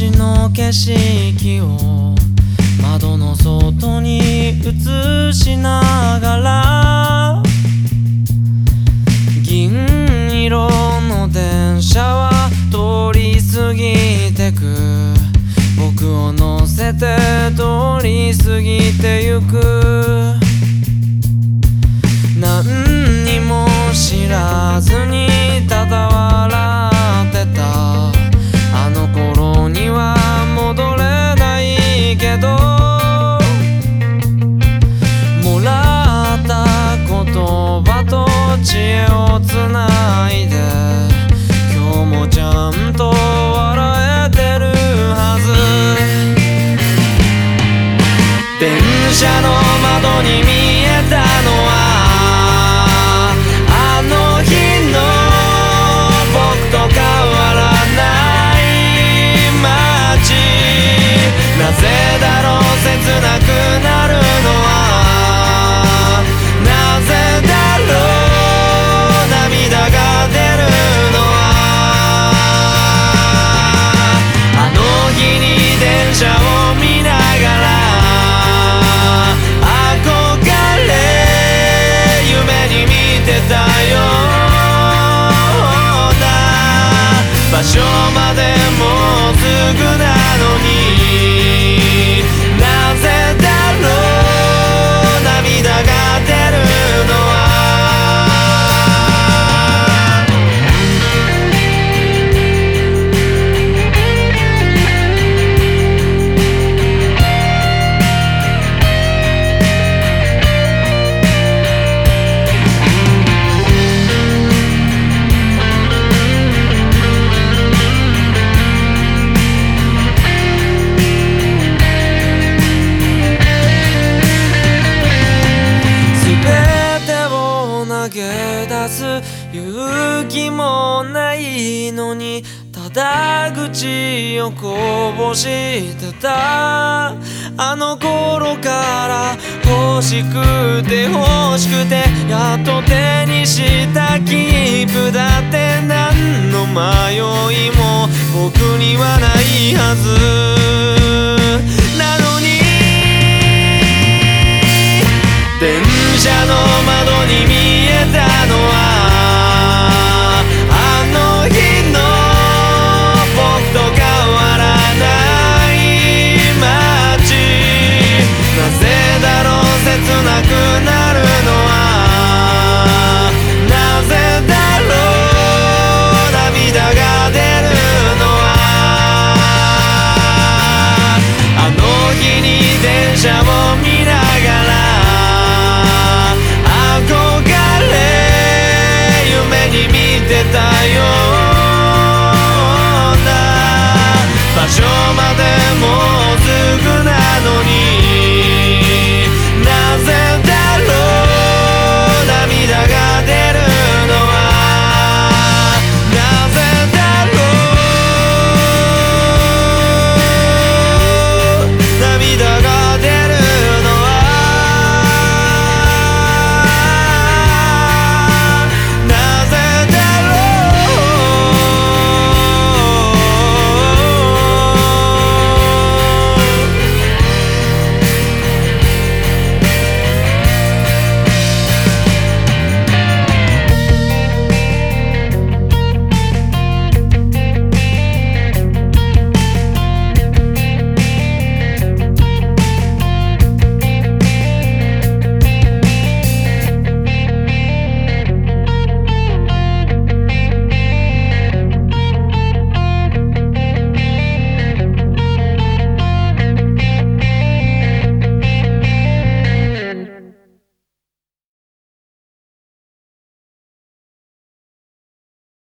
景色を窓の外に映しながら銀色の電車は通り過ぎてく。僕を乗せて通り過ぎてゆく。何にも知らずにただ車の窓に見投げ出す勇気もないのにただ口をこぼしてた。あの頃から欲しくて欲しくてやっと手にした切符だって何の迷いも僕にはないはず。なのに電車の窓に見たのは